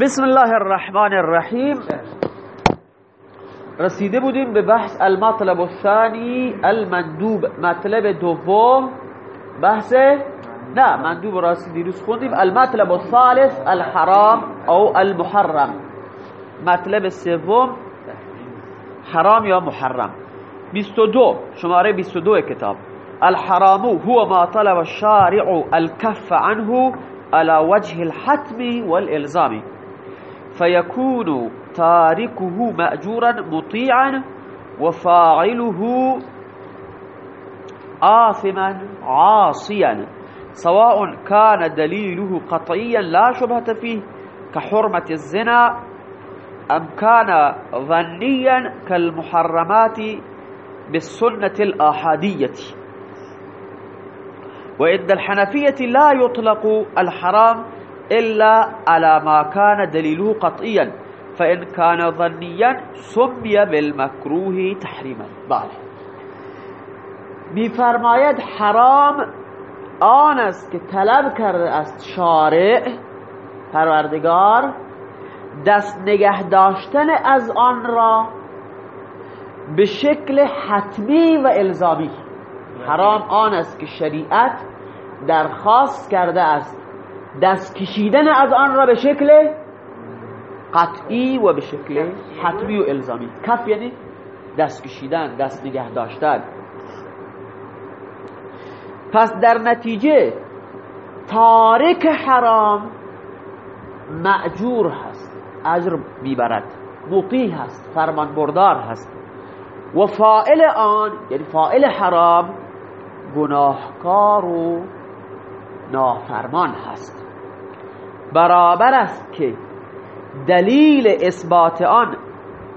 بسم الله الرحمن الرحیم. رسیده بودیم به بحث المطلب الثانی المندوب. مطلب دوم. بحث نه مندوب راستی دیروز خوندیم. المطلب الثالث الحرام او المحرم. مطلب سوم حرام یا محرم. 22 شماره 22 کتاب. الحرام هو ما طلب الشارع الكف عنه على وجه الحتم والالزام. فيكون تاركه مأجورا مطيعا وفاعله آثما عاصيا سواء كان دليله قطعيا لا شبهة فيه كحرمة الزنا أم كان ظنيا كالمحرمات بالسنة الآحادية. وعند الحنفية لا يطلق الحرام إلا على ما كان دليله قطعيا فإن كان ظنيا سمي بالمكروه تحريما. بله. میفرماید حرام آن است که طلب کرده است شارع پروردگار دست نگه داشتن از آن را به شکل حتمی و الزامی. حرام آن است که شریعت درخواست کرده است دست کشیدن از آن را به شکل قطعی و به شکل حتمی و الزامی. کف یعنی دست کشیدن دست نگه داشتن. پس در نتیجه تارک حرام معجور هست اجر می‌برد مطیع هست فرمان بردار هست. و فائل آن یعنی فائل حرام گناهکار و نافرمان هست. برابر است که دلیل اثبات آن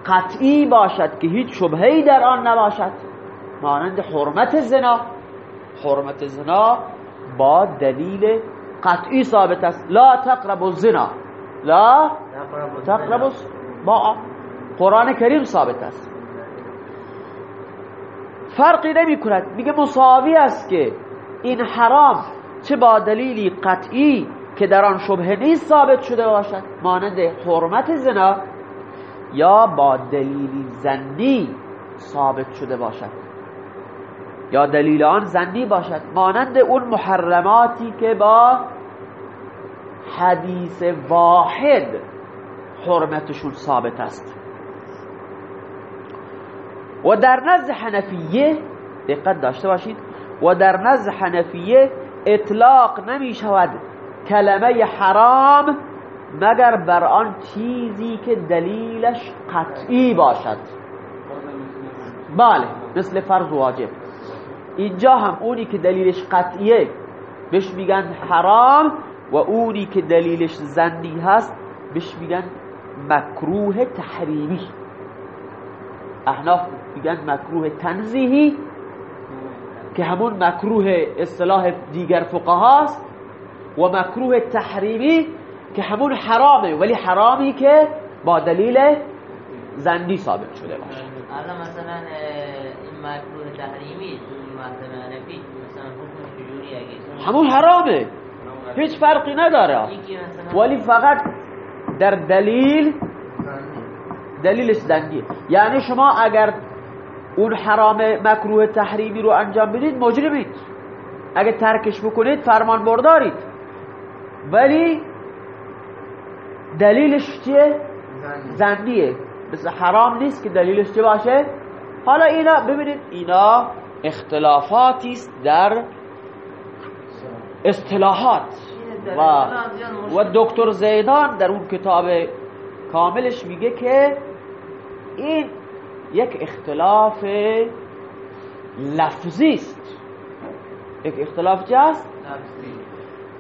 قطعی باشد که هیچ شبهی در آن نباشد. مانند حرمت زنا. حرمت زنا با دلیل قطعی ثابت است. لا تقربوا الزنا. لا تقربوا با قرآن کریم ثابت است. فرقی نمی کند میگه مساوی است که این حرام چه با دلیلی قطعی که در آن شبه نیست ثابت شده باشد. مانند حرمت زنا یا با دلیلی زنی ثابت شده باشد. یا دلیل آن زنی باشد. مانند اون محرماتی که با حدیث واحد حرمتشون ثابت است. و در نزد حنفیه دقت داشته باشید و در نزد حنفیه اطلاق نمی شود کلمه حرام مگر بر آن چیزی که دلیلش قطعی باشد؟ بله مثل فرض واجب. اینجا هم اونی که دلیلش قطعیه بهش میگن حرام و اونی که دلیلش زنی هست بهش میگن مکروه تحریمی. احناف میگن مکروه تنزیهی که همون مکروه اصطلاح دیگر فقهاست و مکروه تحریمی که همون حرامه ولی حرامی که با دلیل زنی ثابت شده باشه. مثلا این مکروه تحریمی مثلا نفی مثلا حکم همون حرامه. هیچ فرقی نداره. ولی فقط در دلیل دلیلش زنیه یعنی شما اگر اون حرام مکروه تحریمی رو انجام بدید مجرمید. اگه ترکش بکنید فرمان بردارید. ولی دلیلش چیه؟ زنیه. مثل حرام نیست که دلیلش چه باشه؟ حالا اینا ببینید اینا اختلافاتی است در اصطلاحات. و و دکتر زیدان در اون کتاب کاملش میگه که این یک اختلاف لفظی است. یک اختلاف چه است؟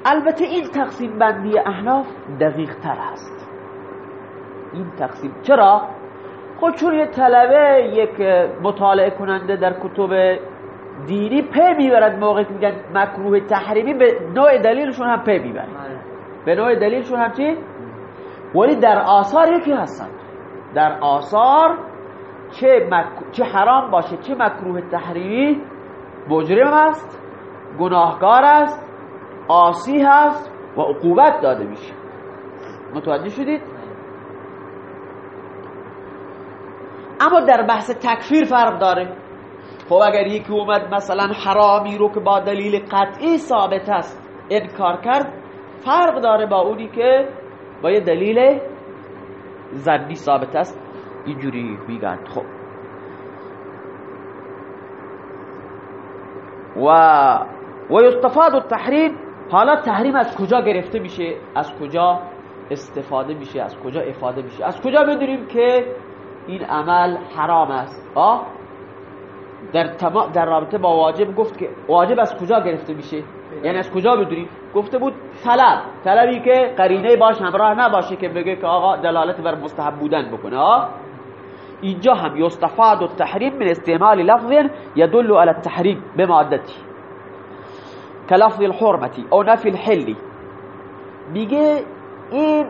البته این تقسیم بندی احناف دقیق تر است. این تقسیم. چرا؟ خود چون یه طلبه یک مطالعه کننده در کتب دینی پی می‌برد موقع که میگن مکروه تحریمی به نوع دلیلشون هم پی می‌برد به نوع دلیلشون هم چی؟ ولی در آثار یکی هستن. در آثار چه, مک... چه حرام باشه چه مکروه تحریمی مجرم است گناهکار است آسی هست و عقوبت داده میشه. متوجه شدید؟ اما در بحث تکفیر فرق داره. خب اگر یکی اومد مثلا حرامی رو که با دلیل قطعی ثابت است انکار کرد فرق داره با اونی که با یه دلیل زنی ثابت است. اینجوری میگن. خب. و و یستفاد التحریم حالا تحریم از کجا گرفته میشه؟ از کجا استفاده میشه؟ از کجا افاده میشه؟ از کجا بدونیم که این عمل حرام است؟ آه در, در رابطه با واجب گفت که واجب از کجا گرفته میشه؟ یعنی از کجا بدونیم؟ گفته بود طلب. طلبی که قرینه باش همراه نباشه که بگه که آقا دلالت بر مستحب بودن بکنه. آه اینجا هم یستفاد التحریم من استعمال لفظ يدل على التحریم بمادتی كلفظ الحرمتی او نفی الحلی میگه این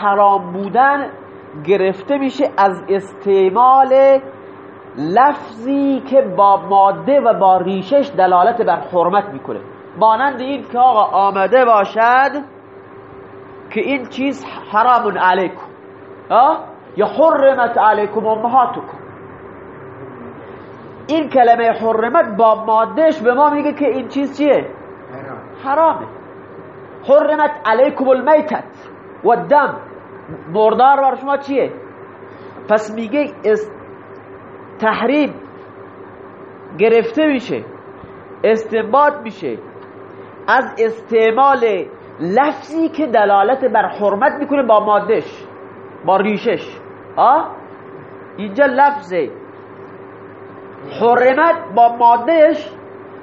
حرام بودن گرفته میشه از استعمال لفظی که با ماده و با ریشش دلالت بر حرمت می‌کنه. مانند این که آقا آمده باشد که این چیز حرام علیکم. یا حرمت علیکم امهاتکم. این کلمه حرمت با مادهش به ما میگه که این چیز چیه؟ حرامه. حرمت علیکم المیتت و دم مردار بر شما چیه؟ پس میگه تحریم گرفته میشه استنباط میشه. از استعمال لفظی که دلالت بر حرمت می‌کنه با مادش با ریشش آه؟ اینجا لفظ حرمت با مادهش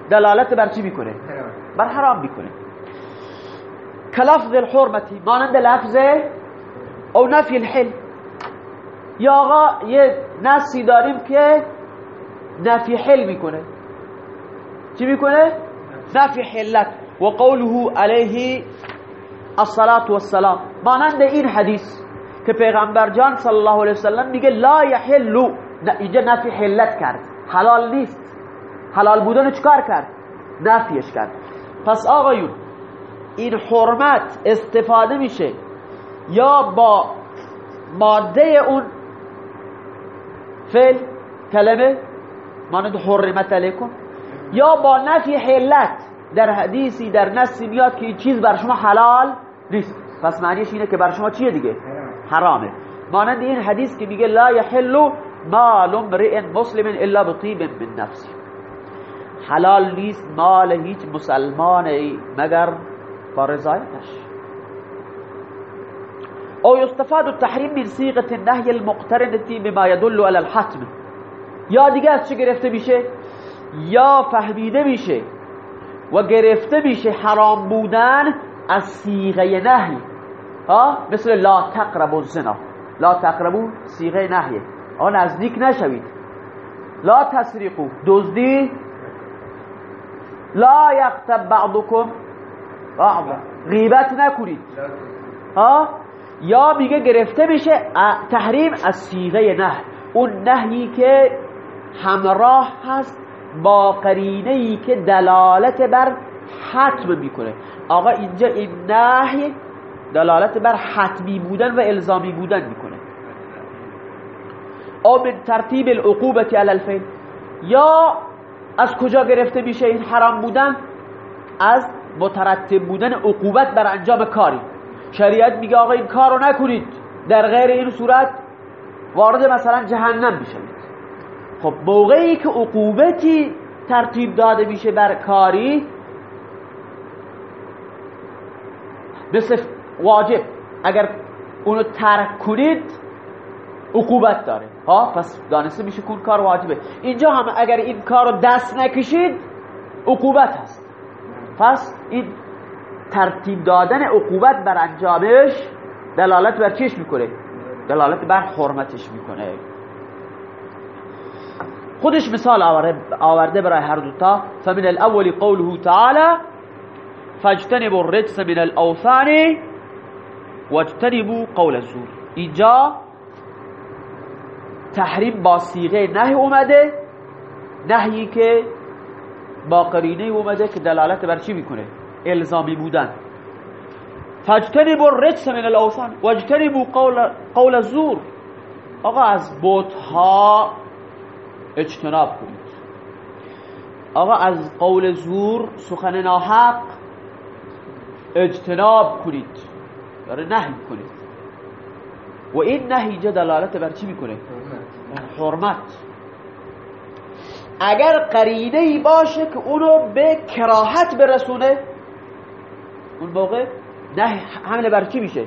دلالت بر چی می‌کنه؟ بر حرام می‌کنه. کلفظ الحرمتی مانند لفظ او نفی الحل. یا آقا یه نسی داریم که نفی حل می‌کنه. چی می‌کنه؟ نفی حلت. و قوله علیه الصلاة والسلام. مانند این حدیث که پیغمبر جان صلی الله علیه وسلم میگه لا یحلو اینجا نفی حلت کرد. حلال نیست. حلال بودن چکار کرد؟ نفیش کرد. پس آقایون این حرمت استفاده میشه یا با ماده اون فعل کلمه مانند حرمت علیکم یا با نفی حلت در حدیثی در نسی میاد که این چیز بر شما حلال نیست. پس معنیش اینه که بر شما چیه دیگه؟ حرامه. مانند این حدیث که میگه لا یحل مال امرئ مسلم الا بطیب من نفسی حلال نیست مال هیچ مسلمان مگر با رضایتش. او يستفاد التحريم من صيغه النهي المقترنه بما يدل على الحتم. یا دیگه از چه گرفته میشه؟ یا فهمیده میشه و گرفته میشه حرام بودن از صیغه نهی. ها؟ مثل لا تقربوا الزنا. لا تقربوا صیغه نهیه آن نزدیک نشوید. لا تسرقوا. دزدی لا یغتب بعضكم بعضا. غیبت نکنید ها؟ یا میگه گرفته میشه تحریم از صیغه نه اون نهی که همراه هست با قرینه ای که دلالت بر حتم می‌کنه. آقا اینجا این نهی دلالت بر حتمی بودن و الزامی بودن می‌کنه. او من ترتیب العقوبت علی الفعل. یا از کجا گرفته میشه این حرام بودن؟ از مترتب بودن عقوبت بر انجام کاری. شریعت میگه آقا این کار رو نکنید. در غیر این صورت وارد مثلا جهنم بشوید خب موقعی که عقوبتی ترتیب داده میشه بر کاری مثل واجب اگر اونو ترک کنید عقوبت داره. ها؟ پس دانسته میشه کن کار واجبه. اینجا هم اگر این کار رو دست نکشید عقوبت هست. پس این ترتیب دادن عقوبت بر انجامش دلالت بر چیش می‌کنه؟ دلالت بر حرمتش می‌کنه. خودش مثال آورده برای هر دوتا فمن الاول قوله تعالى فاجتنبوا الرجس من الاوثان واجتنبوا قول الزور. اینجا تحریم با صیغه نهی اومده نهی که با قرینه اومده که دلالت بر چی می‌کنه؟ الزامی بودن. فاجتنبوا الرجس من الاوثان واجتنبوا قول قول الزور. آقا از ها اجتناب کنید. آقا از قول زور سخن ناحق اجتناب کنید. داره نهی کنید. و این نهی دلالت بر چی می‌کنه؟ حرمت. اگر قرینه ای باشه که اونو به کراهت برسونه اون موقع نه حمله بر چی میشه؟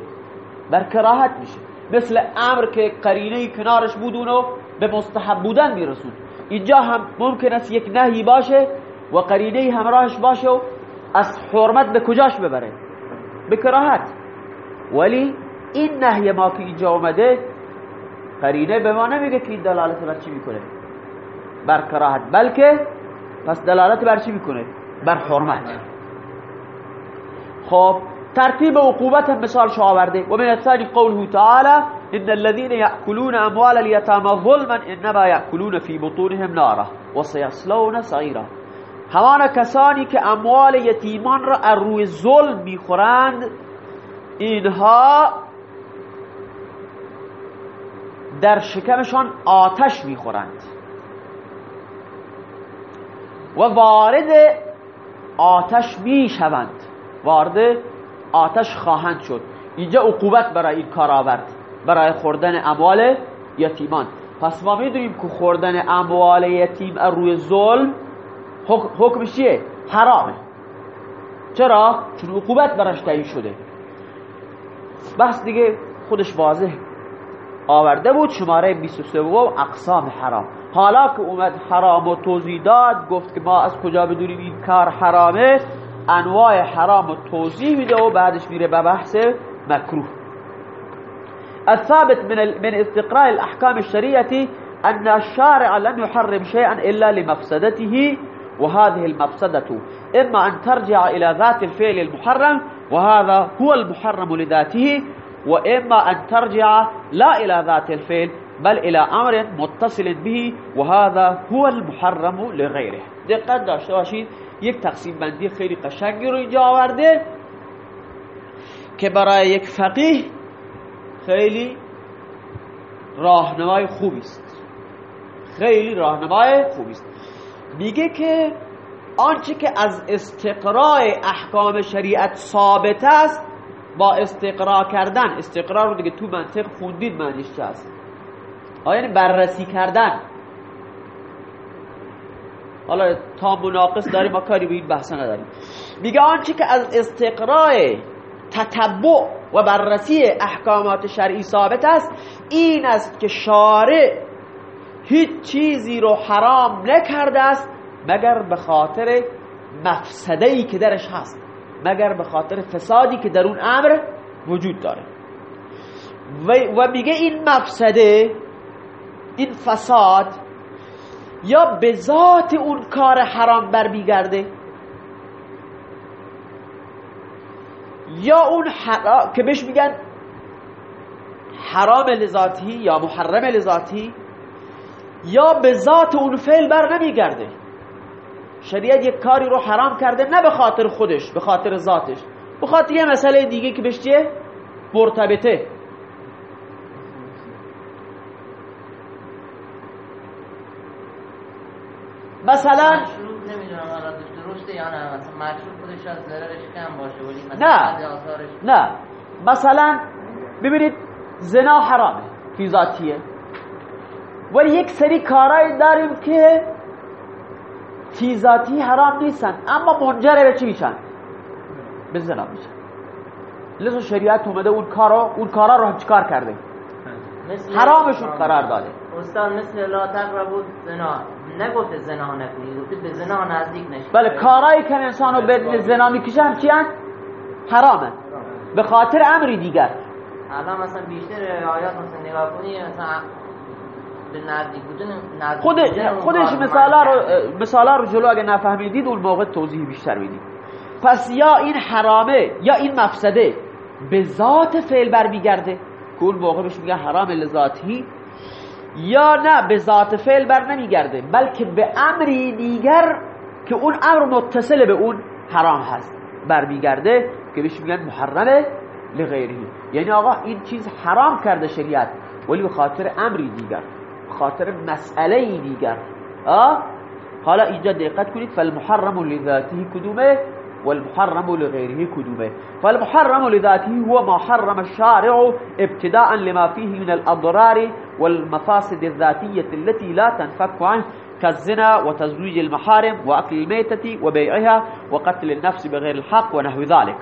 بر کراهت میشه. مثل امر که قرینه کنارش بود اونو به مستحب بودن میرسون اینجا هم ممکن است یک نهی باشه و قرینه همراهش باشه و از حرمت به کجاش ببره؟ به کراهت. ولی این نهی ما که اینجا اومده قرینه به ما نمیگه که دلالت بر چی می‌کنه. بر کراهت بلکه پس دلالت بر چی می‌کنه؟ بر حرمت. خب ترتیب عقوبت هم مثال شو آورده. و من الثاني قوله تعالى ان الذين ياكلون اموال اليتامى ظلما انما ياكلون في بطونهم نارا وسيصلون سعيرا همان کسانی که اموال یتیمان را از روی ظلم می‌خورند اینها در شکمشان آتش می‌خورند. و وارد آتش می‌شوند. وارد آتش خواهند شد. اینجا عقوبت برای این کار آورد. برای خوردن اموال یتیمان. پس ما می‌دونیم که خوردن اموال یتیم روی ظلم حکمش چیه؟ حرامه. چرا؟ چون عقوبت براش تعیین شده. بس دیگه خودش واضح آورده بود شماره 23 و اقسام حرام. حالا که اومد حرام و توضیح داد گفت که ما از کجا بدونیم این کار حرامه انواع حرام و توضیح میده و بعدش میره به بحث مکروه. الثابت من من استقراء الاحكام الشريعه ان الشارع لم يحرم شيئا الا لمفسدته وهذه المفسدة. إما أن ترجع إلى ذات الفعل المحرم وهذا هو المحرم لذاته. وإما أن ترجع لا إلى ذات الفعل بل إلى أمر متصل به وهذا هو المحرم لغيره. دقت داشته باشید یک تقسیم بندی خیلی قشنگی رو اینجا آورده که برای یک فقیه خیلی راهنمای خوبی است. خیلی راهنمای خوبی است. میگه که آنچه که از استقراء احکام شریعت ثابت است با استقرا کردن استقرا رو دیگه تو منطق خوندید معنیش چه آیا یعنی بررسی کردن. حالا تا مناقص داریم ما کاری به این بحثا نداریم. میگه آنچه که از استقراء تتبع و بررسی احکامات شرعی ثابت است این است که شارع هیچ چیزی رو حرام نکرده است مگر به خاطر مفسده ای که درش هست. مگر به خاطر فسادی که در اون امر وجود داره. و میگه این مفسده این فساد یا به ذات اون کار حرام برمیگرده یا اون حرام که بهش میگن حرام لذاتی یا محرم لذاتی یا به ذات اون فعل بر نمیگرده؟ شریعت یک کاری رو حرام کرده نه به خاطر خودش به خاطر ذاتش. به خاطر یه مسئله دیگه که بهش چیه؟ مرتبطه. مثلا نه؟ نه. مثلا ببینید زنا حرامه فی ذاتیه؟ ولی یک سری کارایی داریم که فی ذاتی حرام نیستن اما منجر به چی میشن؟ به زنا میشن. لذا شریعت اومده اون کارا اون کارا رو چیکار کرده؟ حرامشون قرار داده. استاد مثل لا تقربوا زنا نگفته زنا نکنید گفته به زنا نزدیک نشید. بله کارهایی که انسانو به زنا می‌کشن چی هست حرامه به خاطر امری دیگر. الان مثلا بیشتر آیات مثلا نگاه کنی مثلا نزدیک خود خودش مثالا رو مثالا رو جلو اگه نفهمیدید اون موقع توضیح بیشتر می‌دید. پس یا این حرامه یا این مفسده به ذات فعل برمیگرده که اون موقع بهش میگن حرام لذاتی یا نه به ذات فعل بر نمیگرده بلکه به امری دیگر که اون امر متصل به اون حرام هست برمیگرده که بهش میگن محرم لغیره. یعنی آقا این چیز حرام کرده شریعت ولی به خاطر امری دیگر. خاطر مسئله دیگر. آه حالا اینجا دقت کنید فالمحرم لذاته کدومه؟ والمحرم لغيره كدومه فالمحرم لذاته هو ما حرم الشارع ابتداء لما فيه من الأضرار والمفاسد الذاتية التي لا تنفك عنه كالزنا وتزويج المحارم وأكل الميتة وبيعها وقتل النفس بغير الحق ونحو ذلك.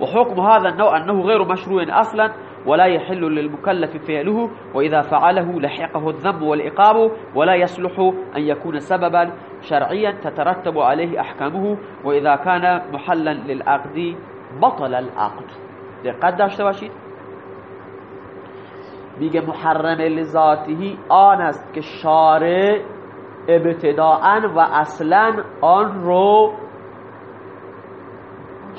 وحكم هذا النوع أنه غير مشروع أصلا ولا يحل للمكلف فعله وإذا فعله لحقه الذنب والعقاب ولا يصلح أن يكون سببا شرعيا تترتب عليه أحكامه وإذا كان محلا للعقد بطل العقد. دقت داشته باشید میگه محرم لذاته آن است که شارع ابتداعا و أصلا آن رو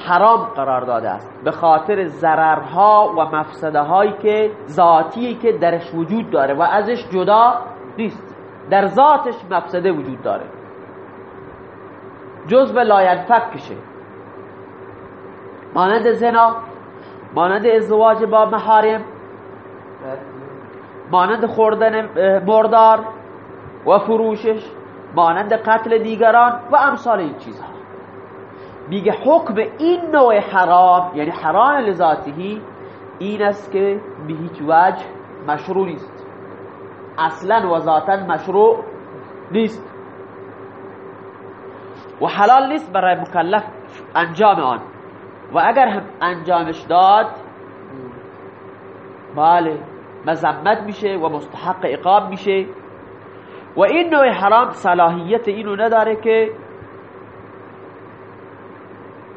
حرام قرار داده است. به خاطر ضررها و مفسده هایی که ذاتی که درش وجود داره و ازش جدا نیست. در ذاتش مفسده وجود داره. جز به لاینفک کشه. مانند زنا مانند ازدواج با محارم مانند خوردن مردار و فروشش مانند قتل دیگران و امثال این چیزها. میگه حکم این نوع حرام یعنی حرام لذاتی این است که به هیچ وجه مشروع نیست. اصلا و ذاتا مشروع نیست. و حلال نیست برای مکلف انجام آن. و اگر هم انجامش داد بله مذمت میشه و مستحق اقاب میشه. و این نوع حرام صلاحیت اینو نداره که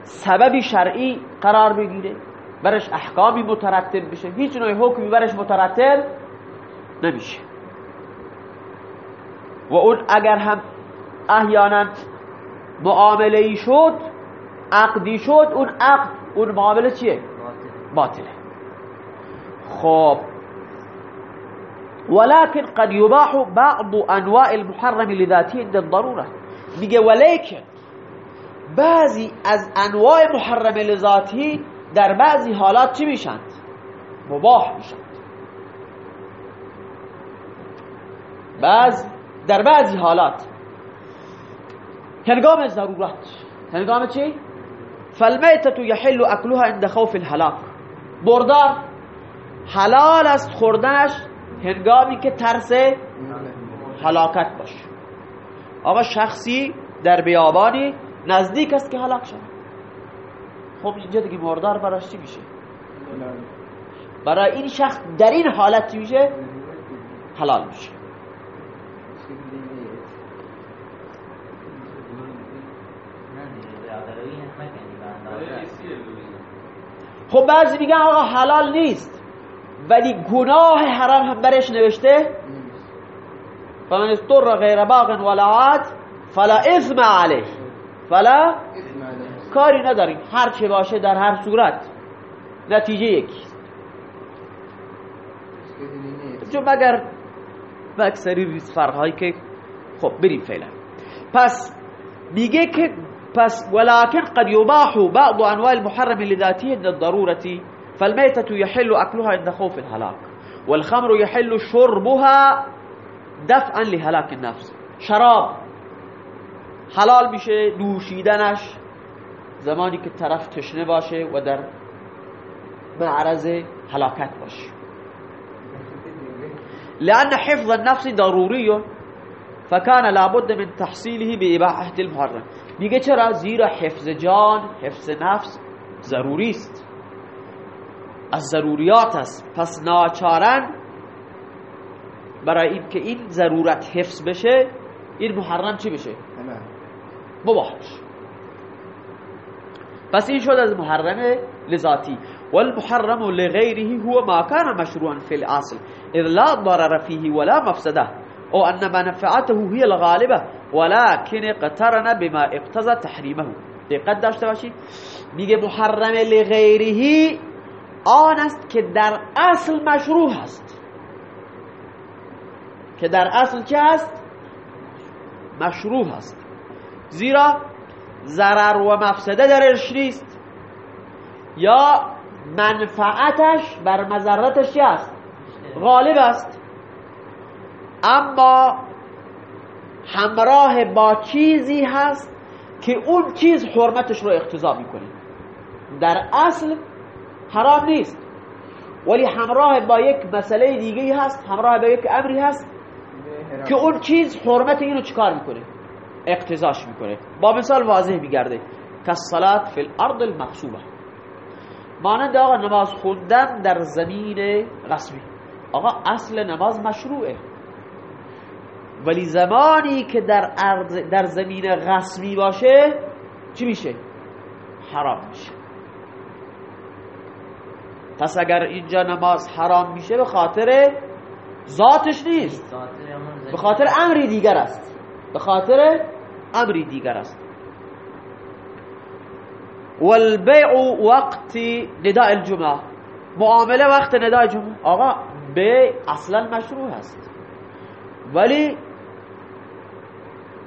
سببی شرعی قرار بگیره برش احکامی مترتب بشه. هیچ نوع حکمی برش مترتب نمیشه. و اون اگر هم احیانا معامله ای شد عقدی شد اون عقد اون معامله چیه؟ باطله. خب. ولكن قد يباح بعض انواع المحرم لذاته عند الضروره میگه ولیکن بعضی از انواع محرم لذاتی در بعضی حالات چی میشند؟ مباح میشند. بعض در بعضی حالات. هنگام ضرورت. هنگام چی؟ فالمیتت یحل اکلها عند خوف الهلاک. بردار حلال است خوردنش هنگامی که ترس هلاکت باشه. آقا شخصی در بیابانی نزدیک است که هلاک شد خب اینجا دیگه مردار براش چی میشه؟ برای این شخص در این حالت میشه؟ حلال میشه. خب بعضی میگن آقا حلال نیست ولی گناه حرام هم برش نوشته فمن استر غیر باغ ولا عاد فلا اثم علیه. فلا کاری نداریم. هر چه باشه در هر صورت. نتیجه یکی. چون مگر اکثری ریز فرقهایی که خب بریم فعلا. پس میگه که پس ولكن قد يباح بعض انواع المحرم لذاته عند الضرورة فالميتة يحل اكلها عند خوف الهلاك والخمر يحل شربها دفعا لهلاك النفس. شراب حلال میشه نوشیدنش. زمانی که طرف تشنه باشه و در معرض هلاکت باشه. لأن حفظ النفس ضروري. فكان لابد من تحصيله بإباحة المحرم. میگه چرا؟ زیرا حفظ جان حفظ نفس ضروری است. از ضروریات است. پس ناچارن برای این که این ضرورت حفظ بشه این محرم چی بشه؟ مباح بشه پس این شد از محرم لذاتی. والمحرم لغيره هو ما كان مشروعا في الأصل إذ لا ضرر فيه ولا مفسده. او ان منفعته هي الغالبه. ولكن اقترن بما اقتضى تحریمه. دقت داشته باشید. میگه محرم لغیره آن است که در اصل مشروع هست. که در اصل چه هست؟ مشروع هست. زیرا ضرر و مفسده درش نیست. یا منفعتش بر مذرتش است غالب است. اما همراه با چیزی هست که اون چیز حرمتش رو اقتضا می‌کنه. در اصل حرام نیست. ولی همراه با یک مسئله دیگه هست همراه با یک امری هست که اون چیز حرمت اینو چکار می‌کنه؟ اقتضاش می‌کنه. با مثال واضح میگرده صلات فی الارض المقصوبه. مانند آقا نماز خوندن در زمین غصبی. آقا اصل نماز مشروعه. ولی زمانی که در, در زمین غصبی باشه چی میشه؟ حرام میشه. پس اگر اینجا نماز حرام میشه به خاطر ذاتش نیست. به خاطر امری دیگر است. به خاطر امری دیگر است. والبيع وقت نداء الجمعه. معامله وقت نداء جمعه آقا بیع اصلا مشروع هست ولی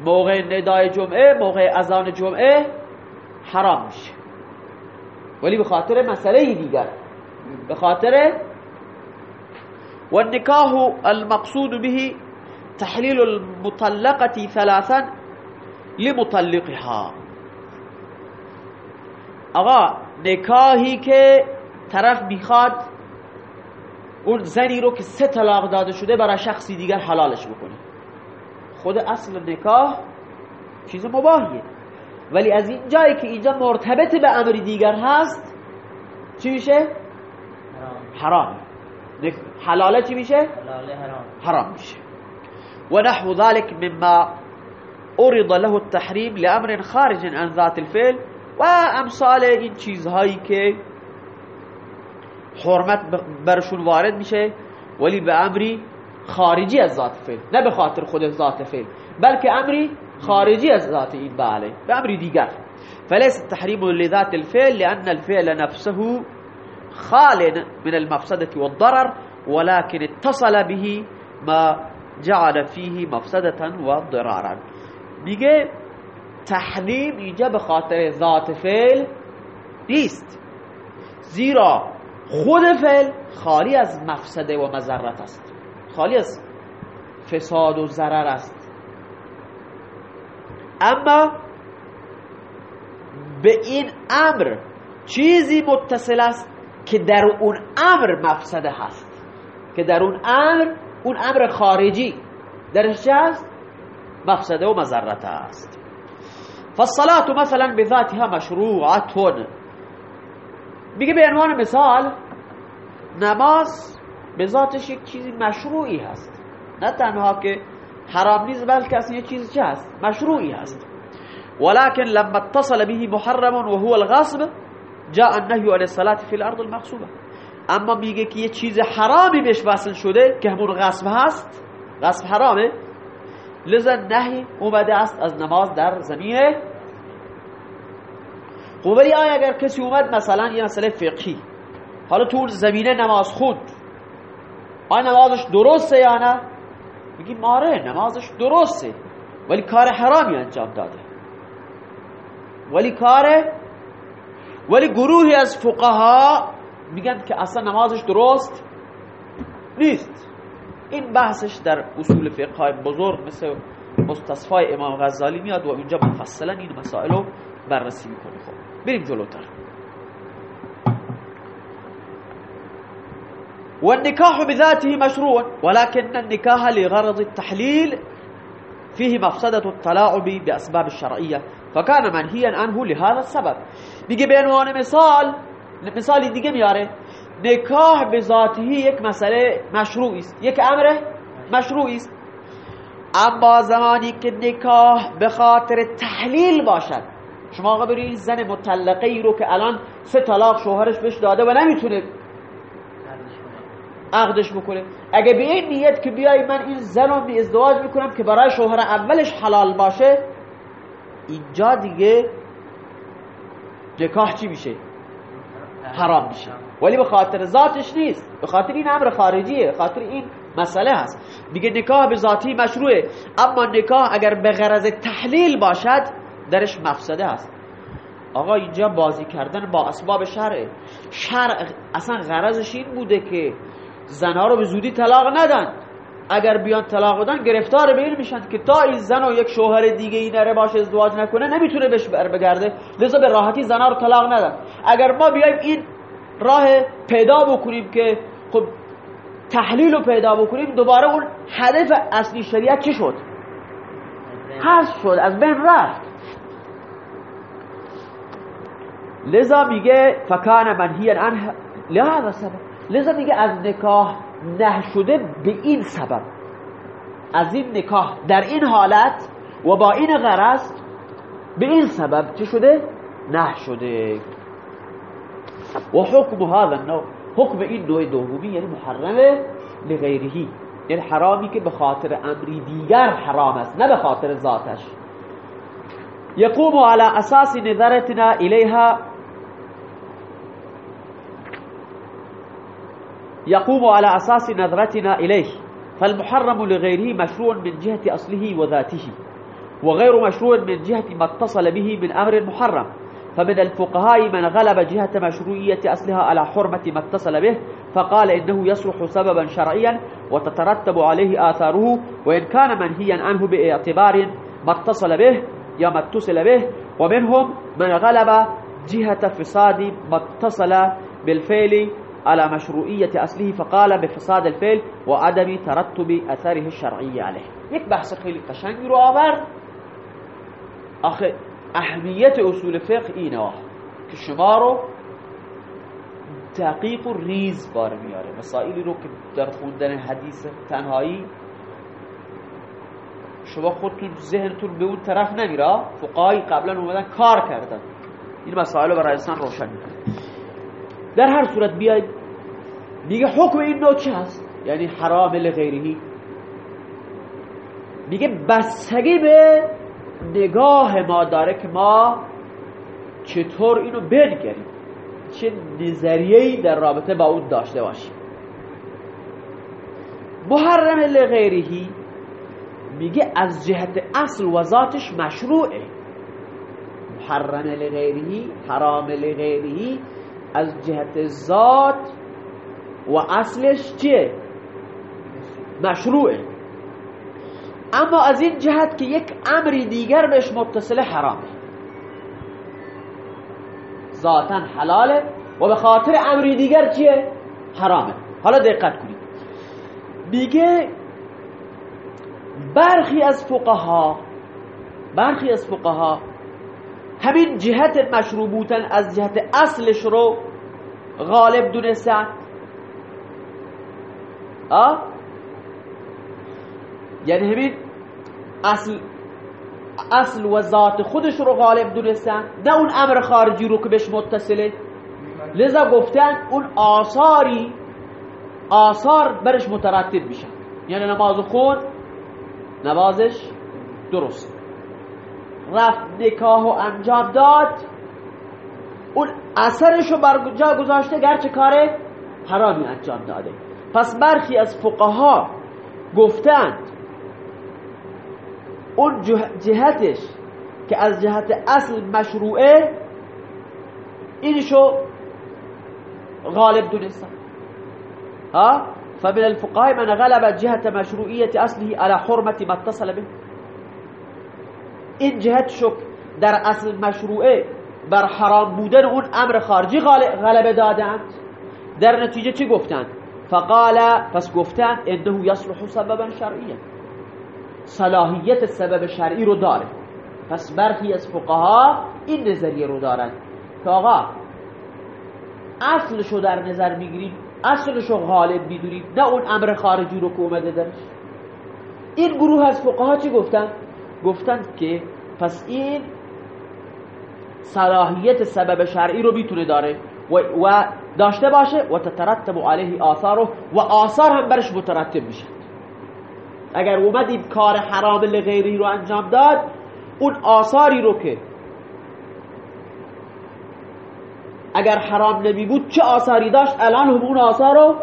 موقع ندای جمعه موقع اذان جمعه حرام میشه. ولی به خاطر مسئله دیگر به خاطر والنكاح المقصود به تحلیل المطلقة ثلاثا لمطلقها. آقا نکاهی که طرف می‌خواد اون زنی رو که سه طلاق داده شده برای شخصی دیگر حلالش بکنه. خود اصل نکاح چیز مباهیه. ولی از این جایی که اینجا مرتبط به امری دیگر هست چی میشه؟ حرام. حلاله چی میشه؟ حرام. حرام میشه. و نحو ذلك مما ارض له التحریم لامر خارج عن ذات الفعل. و امثال این چیزهایی که حرمت برشون وارد میشه ولی به امری خارجی از ذات فعل نه به خاطر خود ذات فعل بلکه امری خارجی از ذات این امری دیگر. فليس التحريم لذات الفعل لأن الفعل نفسه خال من المفسدة والضرر ولكن اتصل به ما جعل فيه مفسدة وضرارا. میگه تحریم اینجا به خاطر ذات فعل نیست. زیرا خود فعل خالی از مفسده و مذرت است. خالی از فساد و ضرر است. اما به این امر چیزی متصل است که در اون امر مفسده هست. که در اون امر اون امر خارجی. درش هست مفسده و مذرت است. فالصلاة مثلا بذاتها مشروعتون میگه به عنوان مثال نماز به ذاتش یک چیزی مشروعی هست. نه تنها که حرام نیست بلکه اصلا یک چیز چه هست؟ مشروعی هست. ولكن لما اتصل به محرم وهو الغصب جاء النهي عن الصلاة في الارض المغصوبه اما میگه که یه چیز حرامی بهش وصل شده که همون غصب هست. غصب حرامه. لذا نهی اومده است از نماز در زمین خب ولی آیا اگر کسی اومد مثلا یه مسئله فقهی حالا تو زمینه نماز خود آیا نمازش درسته یا نه؟ میگیم آره نمازش درسته ولی کار حرامی انجام داده. ولی کار ولی گروهی از فقها میگن که اصلا نمازش درست نیست. این بحثش در اصول فقهای بزرگ مثل مستصفای امام غزالی میاد و اینجا مفصلا این مسائل رو بررسی میکنه. خب بریم جلوتر. والنكاح بذاته مشروع ولكن النكاح لغرض التحليل فيه مفسدة التلاعب بأسباب الشرعية فكان منهيا عنه لهذا السبب. میگه به عنوان مثال مثالی دیگه نکاح به ذاتی یک مسئله مشروعی است. یک امر مشروعی است. اما زمانی که نکاح به خاطر تحلیل باشد شما آقا برید زن مطلقه ای رو که الان سه طلاق شوهرش بهش داده و نمی‌تونه عقدش بکنه. اگه به این نیت که بیای من این زن رو ازدواج می‌کنم که برای شوهر اولش حلال باشه اینجا دیگه نکاح چی میشه؟ حرام میشه. ولی به خاطر ذاتش نیست. به خاطر این امر خارجیه. خاطر این مسئله هست. میگه نکاح به ذاتی مشروعه. اما نکاح اگر به غرض تحلیل باشد درش مفسده هست. آقا اینجا بازی کردن با اسباب شرع شرع اصلا غرضش این بوده که زنها رو به زودی طلاق ندن. اگر بیان طلاق بدن گرفتار به این میشن که تا این زن و یک شوهر دیگه ای نره باشه ازدواج نکنه نمی‌تونه بهش بر بگرده. لذا به راحتی زنها رو طلاق ندن. اگر ما بیایم این راه پیدا بکنیم که خب تحلیل رو پیدا بکنیم دوباره اون هدف اصلی شریعت چی شد؟ حذف شد از بین رفت. لذا میگه فکان منهی عنه لهذا سبب. لذا میگه از نکاح نه شده به این سبب. از این نکاح در این حالت و با این غرض به این سبب چه شده؟ نه شده. و حکم هذا النوع حکم این نوع دومی یعنی محرمه لغیرهی یعنی حرامی که به خاطر امری دیگر حرام است نه به خاطر ذاتش. یقوم على اساس نظرتنا الیها يقوم على أساس نظرتنا إليه. فالمحرم لغيره مشروع من جهة أصله وذاته وغير مشروع من جهة ما اتصل به من أمر محرم. فمن الفقهاء من غلب جهة مشروعية أصلها على حرمة ما اتصل به فقال إنه يصلح سببا شرعيا وتترتب عليه آثاره وإن كان منهيا عنه باعتبار ما اتصل به يا ما اتصل به. ومنهم من غلب جهة فساد ما اتصل بالفعل على مشروعية أصله فقال بفساد الفعل وعدم ترتب أثره الشرعي عليه. یک بحث خیلی قشنگی رو آورد. آخه اصول فقه اینه که شما رو دقیق و ریز بار میاره. مسائلی رو که در خوندن حدیث تنهایی شما خودتون ذهنتون به اون طرف نمیره. فقهای قبلا اومدن کار کردن. این مسائل رو برای انسان روشن میکنه در هر صورت بیاید. میگه حکم این نوع چه هست یعنی حرام لغیرهی میگه بستگی به نگاه ما داره که ما چطور اینو بنگریم. چه نظریه‌ای در رابطه با اون داشته باشیم. محرم لغیرهی میگه از جهت اصل و ذاتش مشروعه. محرم لغیرهی حرام لغیرهی از جهت ذات و اصلش چیه؟ مشروعه. اما از این جهت که یک امری دیگر بهش متصل حرامه. ذاتا حلاله و به خاطر امری دیگر چیه؟ حرامه. حالا دقت کنید. میگه برخی از فقها برخی از فقها همین جهت مشروع بودن از جهت اصلش رو غالب دونستن آه یعنی همین اصل اصل و ذات خودش رو غالب دونستن نه اون امر خارجی رو که بهش متصله. لذا گفتن اون آثاری آثار برش مترتب میشن. یعنی نماز خود نمازش درست. رفت نکاح و انجام داد. اون اثرش رو بر جا گذاشته گرچه کار حرامی انجام داده. پس برخی از فقها گفتند اون جهتش که از جهت اصل مشروعه اینشو غالب دونستن. ها؟ فمن الفقهاء من غلب جهت مشروعیت اصله على حرمت ما اتصل به. این جهت شک در اصل مشروعه بر حرام بودن اون امر خارجی غلبه دادند. در نتیجه چی گفتند؟ فقال پس گفتن انه یصلح سببا شرعیه صلاحیت سبب شرعی رو داره. پس برخی از فقها این نظریه رو دارن که آقا اصلشو در نظر می‌گیریم اصلشو غالب می‌دونیم نه اون امر خارجی رو که اومده درش. این گروه از فقها چی گفتن؟ گفتن که پس این صلاحیت سبب شرعی رو می‌تونه داره. و داشته باشه و تترتب علیه آثار و آثار هم برش مترتب میشه. اگر اومد این کار حرام لغیری رو انجام داد اون آثاری رو که اگر حرام نمی بود چه آثاری داشت؟ الان هم اون آثار رو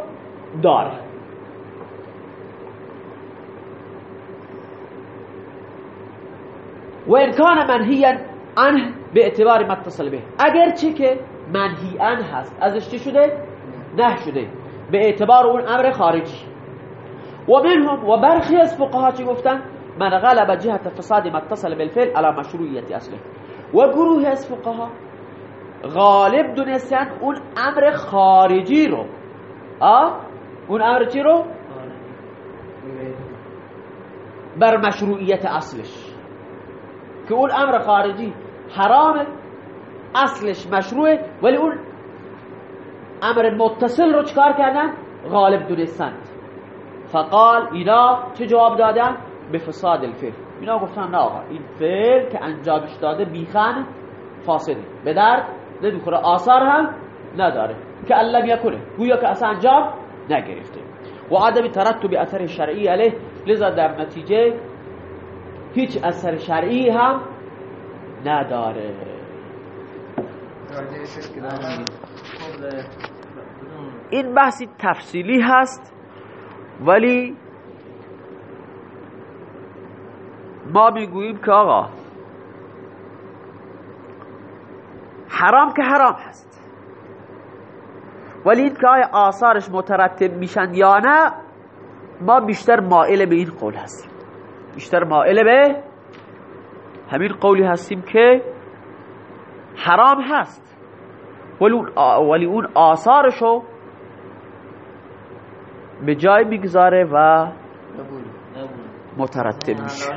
داره. و ان کان منهیا عنه به اعتبار متصل به. اگرچه که منهیان هست ازش چی شده؟ نه شده. به اعتبار اون امر خارجی. و منهم و برخی از فقها چی گفتن؟ من غلب جهت فساد متصل بالفعل على مشروعیت اصله. و گروه از فقها غالب دونستن اون امر خارجی رو. آه؟ اون امر چی رو؟ بر مشروعیت اصلش. که اون امر خارجی حرامه اصلش مشروعه ولی اون امر متصل رو چکار کردن؟ غالب دونستند. فقال اینا چه جواب دادن؟ به فساد الفعل. اینا گفتن نه آقا این فعل که انجامش داده بیخن فاسده به درد نمی‌خوره. آثار هم نداره. که علم یکنه گویا که اصلا انجام نگرفته. و عدم ترتب اثر شرعی علیه. لذا در نتیجه هیچ اثر شرعی هم نداره. این بحثی تفصیلی هست ولی ما می‌گوییم که آقا حرام که حرام هست. ولی این که آیا آثارش مترتب میشن یا نه ما بیشتر مائل به این قول هستیم. بیشتر مائل به همین قولی هستیم که حرام هست. ولی اون آثارشو به جای می‌گذاره و مترتب میشه.